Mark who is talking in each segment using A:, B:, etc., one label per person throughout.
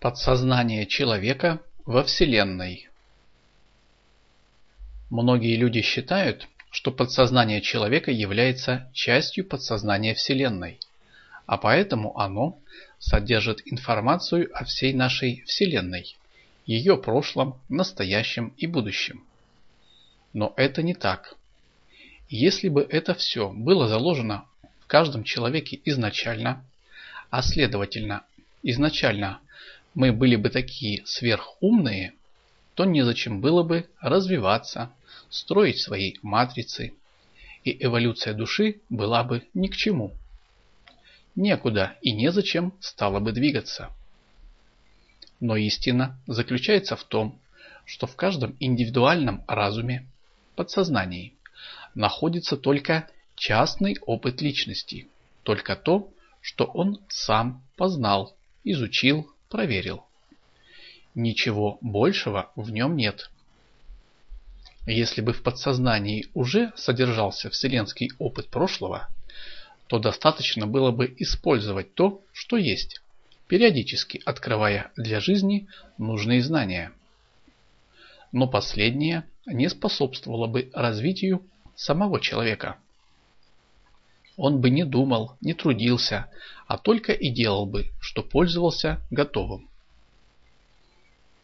A: Подсознание человека во Вселенной Многие люди считают, что подсознание человека является частью подсознания Вселенной, а поэтому оно содержит информацию о всей нашей Вселенной, ее прошлом, настоящем и будущем. Но это не так. Если бы это все было заложено в каждом человеке изначально, а следовательно, изначально мы были бы такие сверхумные, то незачем было бы развиваться, строить свои матрицы, и эволюция души была бы ни к чему. Некуда и незачем стало бы двигаться. Но истина заключается в том, что в каждом индивидуальном разуме, подсознании, находится только частный опыт личности, только то, что он сам познал, изучил, проверил. Ничего большего в нем нет. Если бы в подсознании уже содержался вселенский опыт прошлого, то достаточно было бы использовать то, что есть, периодически открывая для жизни нужные знания. Но последнее не способствовало бы развитию самого человека. Он бы не думал, не трудился, а только и делал бы, что пользовался готовым.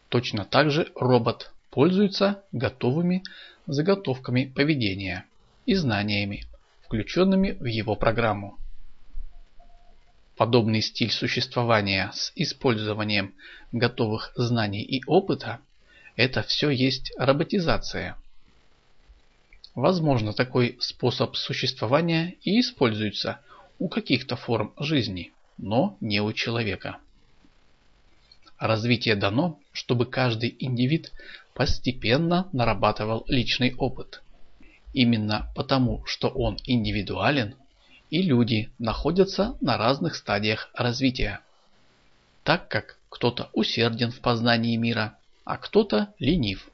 A: Точно так же робот пользуется готовыми заготовками поведения и знаниями, включенными в его программу. Подобный стиль существования с использованием готовых знаний и опыта – это все есть роботизация. Возможно, такой способ существования и используется у каких-то форм жизни, но не у человека. Развитие дано, чтобы каждый индивид постепенно нарабатывал личный опыт. Именно потому, что он индивидуален, и люди находятся на разных стадиях развития. Так как кто-то усерден в познании мира, а кто-то ленив.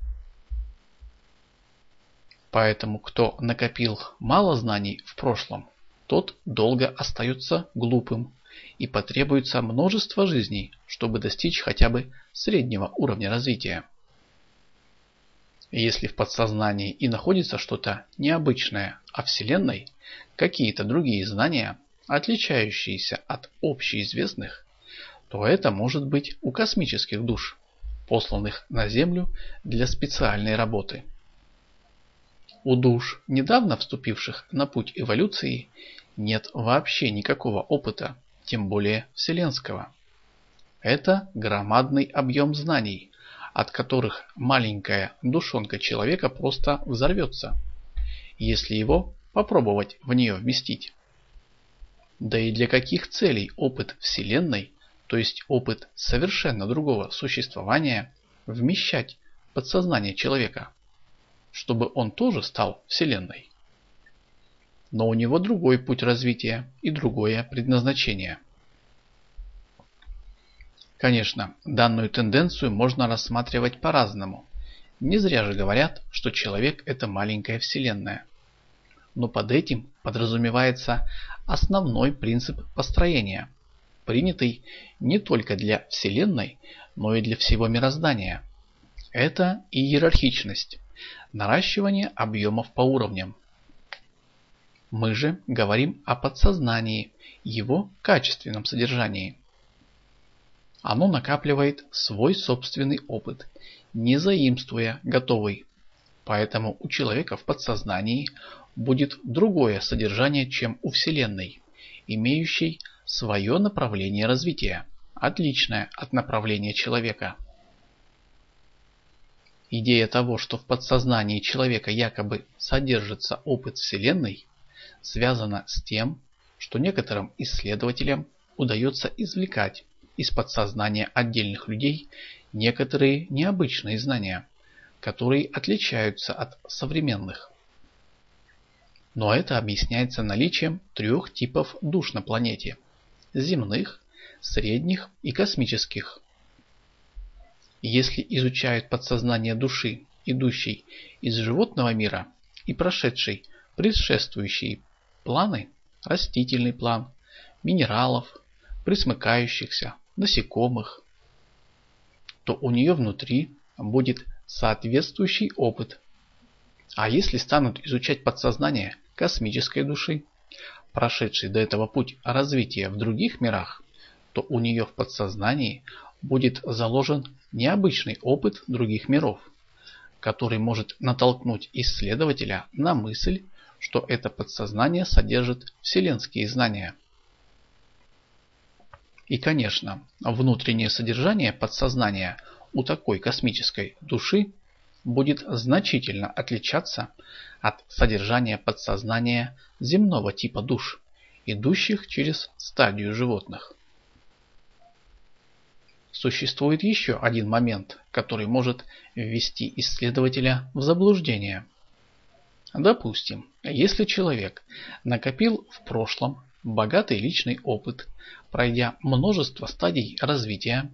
A: Поэтому кто накопил мало знаний в прошлом, тот долго остается глупым и потребуется множество жизней, чтобы достичь хотя бы среднего уровня развития. Если в подсознании и находится что-то необычное о Вселенной, какие-то другие знания, отличающиеся от общеизвестных, то это может быть у космических душ, посланных на Землю для специальной работы. У душ, недавно вступивших на путь эволюции, нет вообще никакого опыта тем более вселенского. Это громадный объем знаний, от которых маленькая душонка человека просто взорвется, если его попробовать в нее вместить. Да и для каких целей опыт Вселенной, то есть опыт совершенно другого существования, вмещать подсознание человека, чтобы он тоже стал Вселенной? но у него другой путь развития и другое предназначение. Конечно, данную тенденцию можно рассматривать по-разному. Не зря же говорят, что человек – это маленькая вселенная. Но под этим подразумевается основной принцип построения, принятый не только для Вселенной, но и для всего мироздания. Это иерархичность, наращивание объемов по уровням, мы же говорим о подсознании, его качественном содержании. Оно накапливает свой собственный опыт, не заимствуя готовый. Поэтому у человека в подсознании будет другое содержание, чем у Вселенной, имеющей свое направление развития, отличное от направления человека. Идея того, что в подсознании человека якобы содержится опыт Вселенной, связано с тем, что некоторым исследователям удается извлекать из подсознания отдельных людей некоторые необычные знания, которые отличаются от современных. Но это объясняется наличием трех типов душ на планете – земных, средних и космических. Если изучают подсознание души, идущей из животного мира и прошедшей предшествующий Планы – растительный план, минералов, присмыкающихся, насекомых. то у нее внутри будет соответствующий опыт. А если станут изучать подсознание космической души, прошедшей до этого путь развития в других мирах, то у нее в подсознании будет заложен необычный опыт других миров, который может натолкнуть исследователя на мысль, что это подсознание содержит вселенские знания. И, конечно, внутреннее содержание подсознания у такой космической души будет значительно отличаться от содержания подсознания земного типа душ, идущих через стадию животных. Существует еще один момент, который может ввести исследователя в заблуждение. Допустим, если человек накопил в прошлом богатый личный опыт, пройдя множество стадий развития,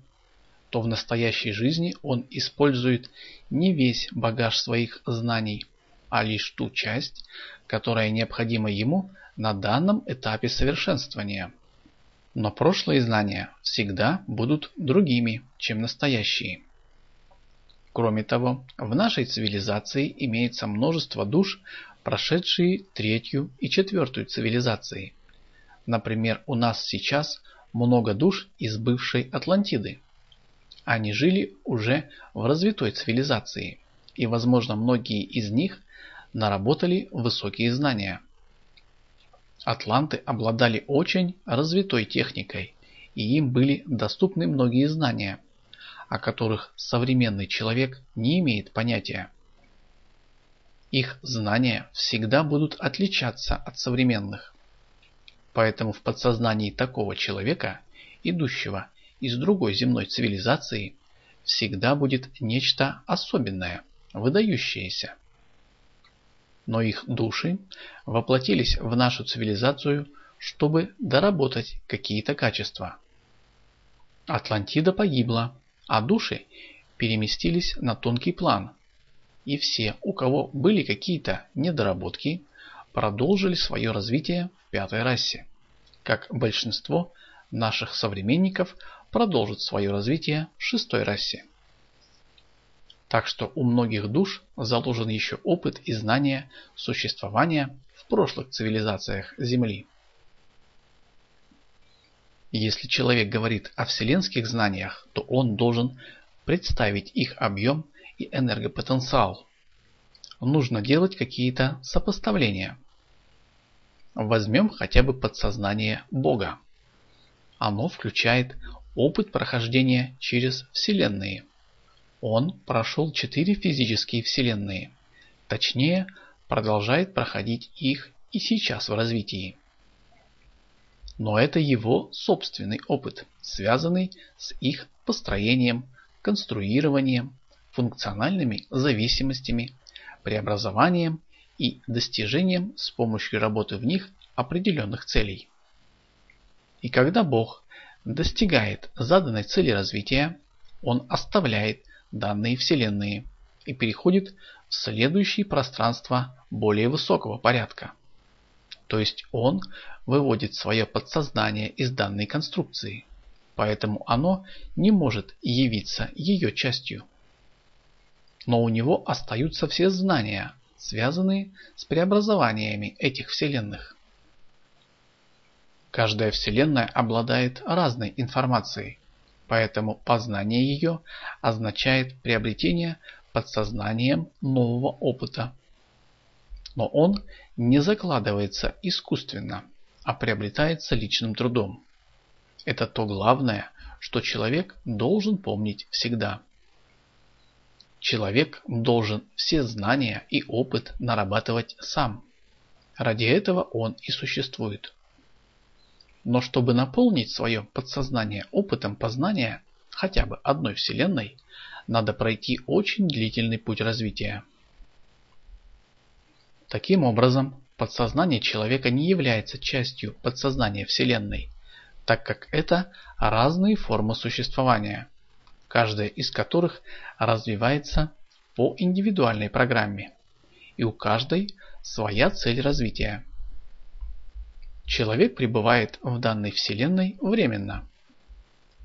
A: то в настоящей жизни он использует не весь багаж своих знаний, а лишь ту часть, которая необходима ему на данном этапе совершенствования. Но прошлые знания всегда будут другими, чем настоящие. Кроме того, в нашей цивилизации имеется множество душ, прошедшие третью и четвертую цивилизации. Например, у нас сейчас много душ из бывшей Атлантиды. Они жили уже в развитой цивилизации, и, возможно, многие из них наработали высокие знания. Атланты обладали очень развитой техникой, и им были доступны многие знания, о которых современный человек не имеет понятия. Их знания всегда будут отличаться от современных. Поэтому в подсознании такого человека, идущего из другой земной цивилизации, всегда будет нечто особенное, выдающееся но их души воплотились в нашу цивилизацию, чтобы доработать какие-то качества. Атлантида погибла, а души переместились на тонкий план, и все, у кого были какие-то недоработки, продолжили свое развитие в пятой расе, как большинство наших современников продолжит свое развитие в шестой расе. Так что у многих душ заложен еще опыт и знания существования в прошлых цивилизациях Земли. Если человек говорит о вселенских знаниях, то он должен представить их объем и энергопотенциал. Нужно делать какие-то сопоставления. Возьмем хотя бы подсознание Бога. Оно включает опыт прохождения через вселенные – он прошел четыре физические вселенные. Точнее, продолжает проходить их и сейчас в развитии. Но это его собственный опыт, связанный с их построением, конструированием, функциональными зависимостями, преобразованием и достижением с помощью работы в них определенных целей. И когда Бог достигает заданной цели развития, он оставляет данные Вселенные и переходит в следующее пространство более высокого порядка. То есть он выводит свое подсознание из данной конструкции, поэтому оно не может явиться ее частью. Но у него остаются все знания, связанные с преобразованиями этих вселенных. Каждая вселенная обладает разной информацией, Поэтому познание ее означает приобретение подсознанием нового опыта. Но он не закладывается искусственно, а приобретается личным трудом. Это то главное, что человек должен помнить всегда. Человек должен все знания и опыт нарабатывать сам. Ради этого он и существует. Но чтобы наполнить свое подсознание опытом познания хотя бы одной Вселенной, надо пройти очень длительный путь развития. Таким образом, подсознание человека не является частью подсознания Вселенной, так как это разные формы существования, каждая из которых развивается по индивидуальной программе, и у каждой своя цель развития. Человек пребывает в данной вселенной временно.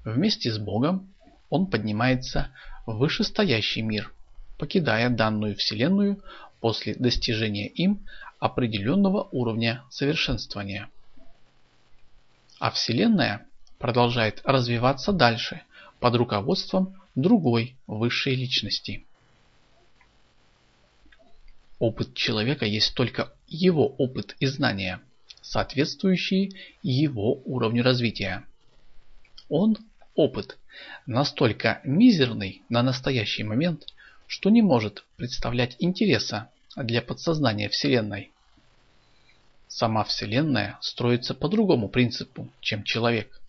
A: Вместе с Богом он поднимается в вышестоящий мир, покидая данную Вселенную после достижения им определенного уровня совершенствования. А Вселенная продолжает развиваться дальше под руководством другой высшей личности. Опыт человека есть только его опыт и знания, соответствующие его уровню развития. Он, опыт, настолько мизерный на настоящий момент, что не может представлять интереса для подсознания Вселенной. Сама Вселенная строится по другому принципу, чем человек.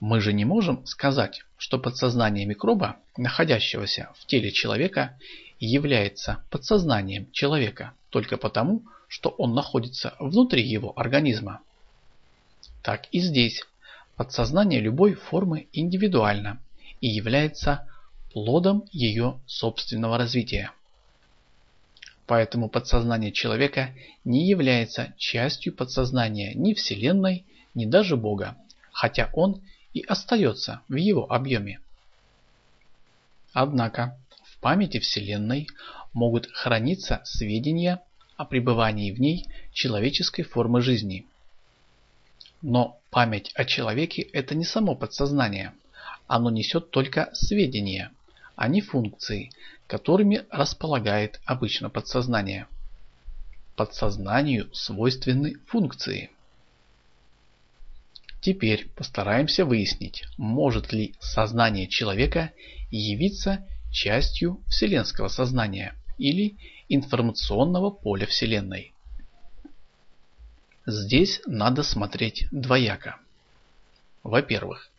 A: Мы же не можем сказать, что подсознание микроба, находящегося в теле человека, является подсознанием человека только потому, что он находится внутри его организма. Так и здесь подсознание любой формы индивидуально и является плодом ее собственного развития. Поэтому подсознание человека не является частью подсознания ни Вселенной, ни даже Бога, хотя он и остается в его объеме. Однако в памяти Вселенной могут храниться сведения о пребывании в ней человеческой формы жизни. Но память о человеке – это не само подсознание. Оно несет только сведения, а не функции, которыми располагает обычно подсознание. Подсознанию свойственны функции. Теперь постараемся выяснить, может ли сознание человека явиться частью вселенского сознания или информационного поля Вселенной. Здесь надо смотреть двояко. Во-первых,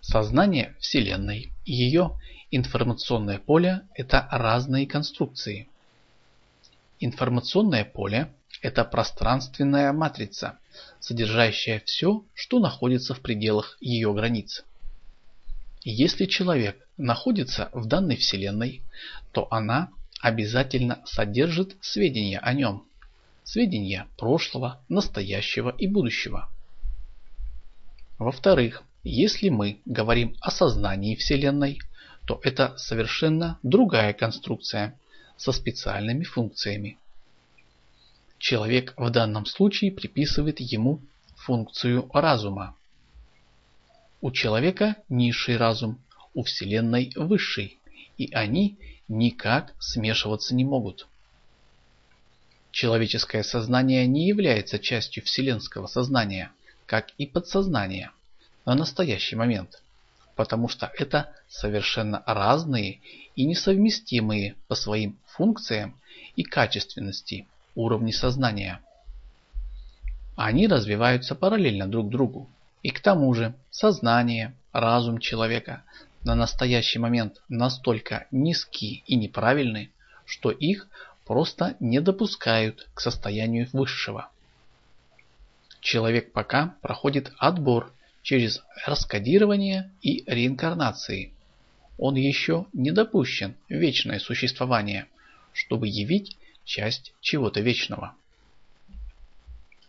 A: сознание Вселенной и ее Информационное поле – это разные конструкции. Информационное поле – это пространственная матрица, содержащая все, что находится в пределах ее границ. Если человек находится в данной Вселенной, то она обязательно содержит сведения о нем. Сведения прошлого, настоящего и будущего. Во-вторых, если мы говорим о сознании Вселенной, то это совершенно другая конструкция со специальными функциями. Человек в данном случае приписывает ему функцию разума. У человека низший разум, у Вселенной высший, и они никак смешиваться не могут. Человеческое сознание не является частью вселенского сознания, как и подсознание на настоящий момент потому что это совершенно разные и несовместимые по своим функциям и качественности уровни сознания. Они развиваются параллельно друг другу. И к тому же сознание, разум человека на настоящий момент настолько низки и неправильны, что их просто не допускают к состоянию высшего. Человек пока проходит отбор через раскодирование и реинкарнации. Он еще не допущен в вечное существование, чтобы явить часть чего-то вечного.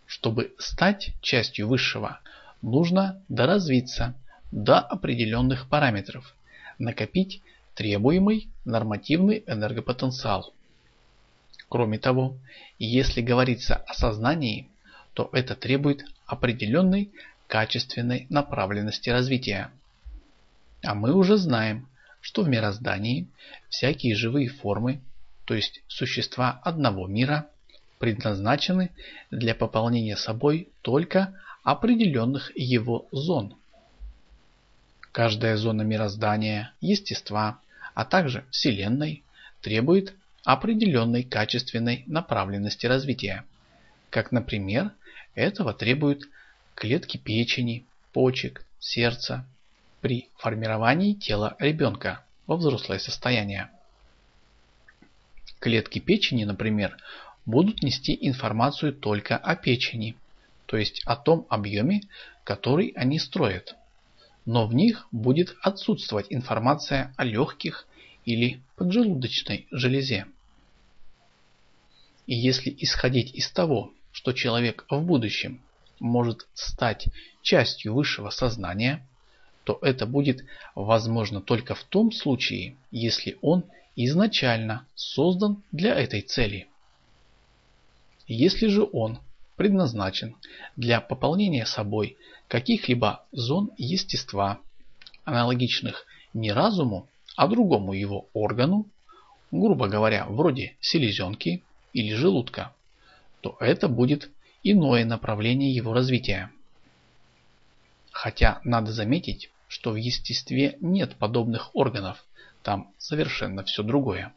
A: Чтобы стать частью высшего, нужно доразвиться до определенных параметров, накопить требуемый нормативный энергопотенциал. Кроме того, если говорится о сознании, то это требует определенной качественной направленности развития. А мы уже знаем, что в мироздании всякие живые формы, то есть существа одного мира, предназначены для пополнения собой только определенных его зон. Каждая зона мироздания, естества, а также Вселенной требует определенной качественной направленности развития. Как, например, этого требует клетки печени, почек, сердца при формировании тела ребенка во взрослое состояние. Клетки печени, например, будут нести информацию только о печени, то есть о том объеме, который они строят. Но в них будет отсутствовать информация о легких или поджелудочной железе. И если исходить из того, что человек в будущем может стать частью высшего сознания, то это будет возможно только в том случае, если он изначально создан для этой цели. Если же он предназначен для пополнения собой каких-либо зон естества, аналогичных не разуму, а другому его органу, грубо говоря, вроде селезенки или желудка, то это будет иное направление его развития. Хотя надо заметить, что в естестве нет подобных органов, там совершенно все другое.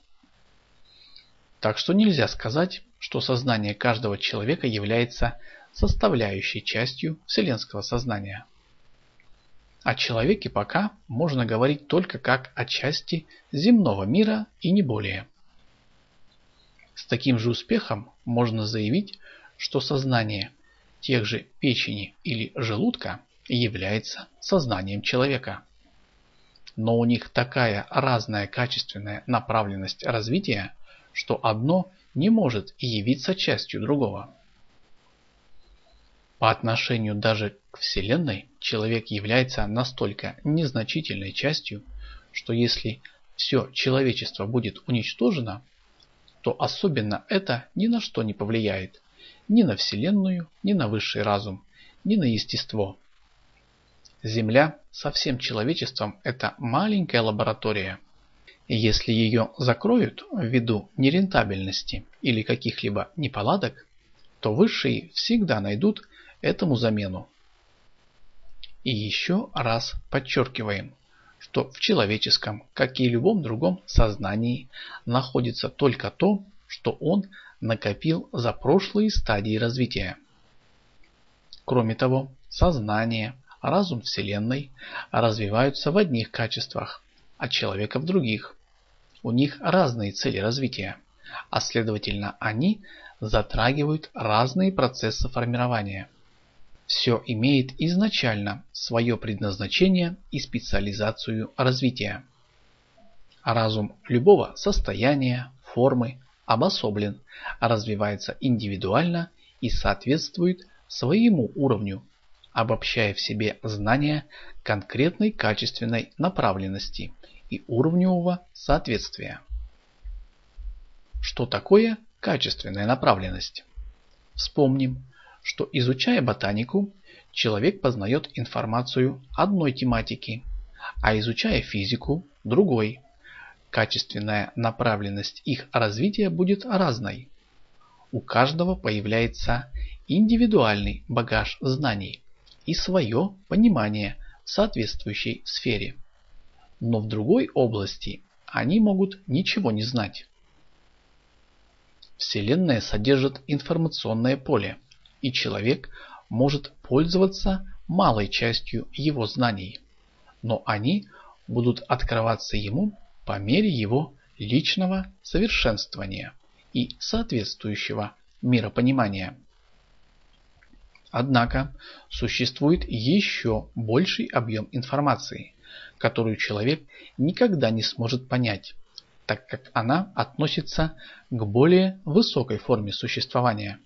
A: Так что нельзя сказать, что сознание каждого человека является составляющей частью вселенского сознания. О человеке пока можно говорить только как о части земного мира и не более. С таким же успехом можно заявить, что сознание тех же печени или желудка является сознанием человека. Но у них такая разная качественная направленность развития, что одно не может явиться частью другого. По отношению даже к Вселенной человек является настолько незначительной частью, что если все человечество будет уничтожено, то особенно это ни на что не повлияет. Ни на Вселенную, ни на высший разум, ни на естество. Земля со всем человечеством – это маленькая лаборатория. Если ее закроют ввиду нерентабельности или каких-либо неполадок, то высшие всегда найдут этому замену. И еще раз подчеркиваем, что в человеческом, как и любом другом сознании, находится только то, что он накопил за прошлые стадии развития. Кроме того, сознание, разум Вселенной развиваются в одних качествах, а человека в других. У них разные цели развития, а следовательно они затрагивают разные процессы формирования. Все имеет изначально свое предназначение и специализацию развития. Разум любого состояния, формы обособлен, развивается индивидуально и соответствует своему уровню обобщая в себе знания конкретной качественной направленности и уровневого соответствия. Что такое качественная направленность? Вспомним, что изучая ботанику, человек познает информацию одной тематики, а изучая физику – другой. Качественная направленность их развития будет разной. У каждого появляется индивидуальный багаж знаний, и свое понимание в соответствующей сфере. Но в другой области они могут ничего не знать. Вселенная содержит информационное поле, и человек может пользоваться малой частью его знаний, но они будут открываться ему по мере его личного совершенствования и соответствующего миропонимания. Однако существует еще больший объем информации, которую человек никогда не сможет понять, так как она относится к более высокой форме существования.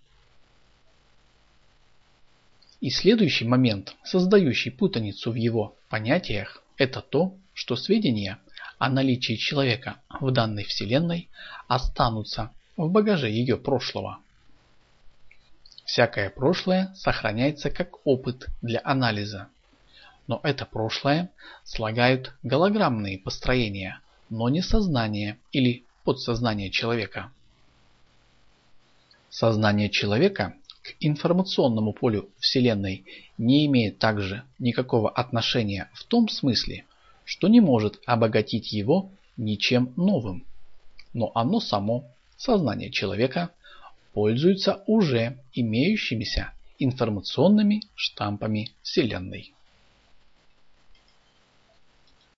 A: И следующий момент, создающий путаницу в его понятиях, это то, что сведения о наличии человека в данной вселенной останутся в багаже ее прошлого. Всякое прошлое сохраняется как опыт для анализа. Но это прошлое слагают голограммные построения, но не сознание или подсознание человека. Сознание человека к информационному полю Вселенной не имеет также никакого отношения в том смысле, что не может обогатить его ничем новым. Но оно само, сознание человека, пользуются уже имеющимися информационными штампами Вселенной.